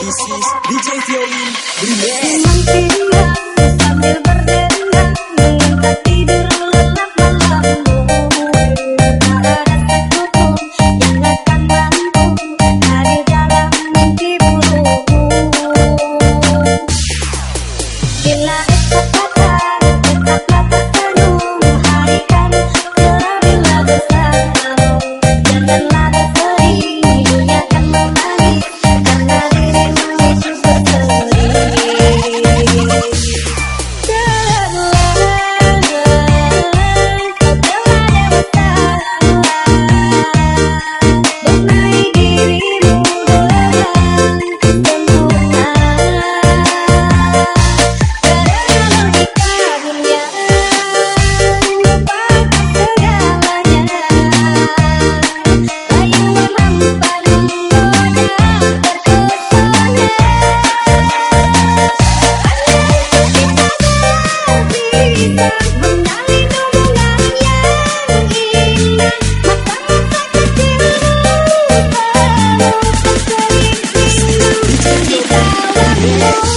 This DJ Fiolin Primeiro Yeah.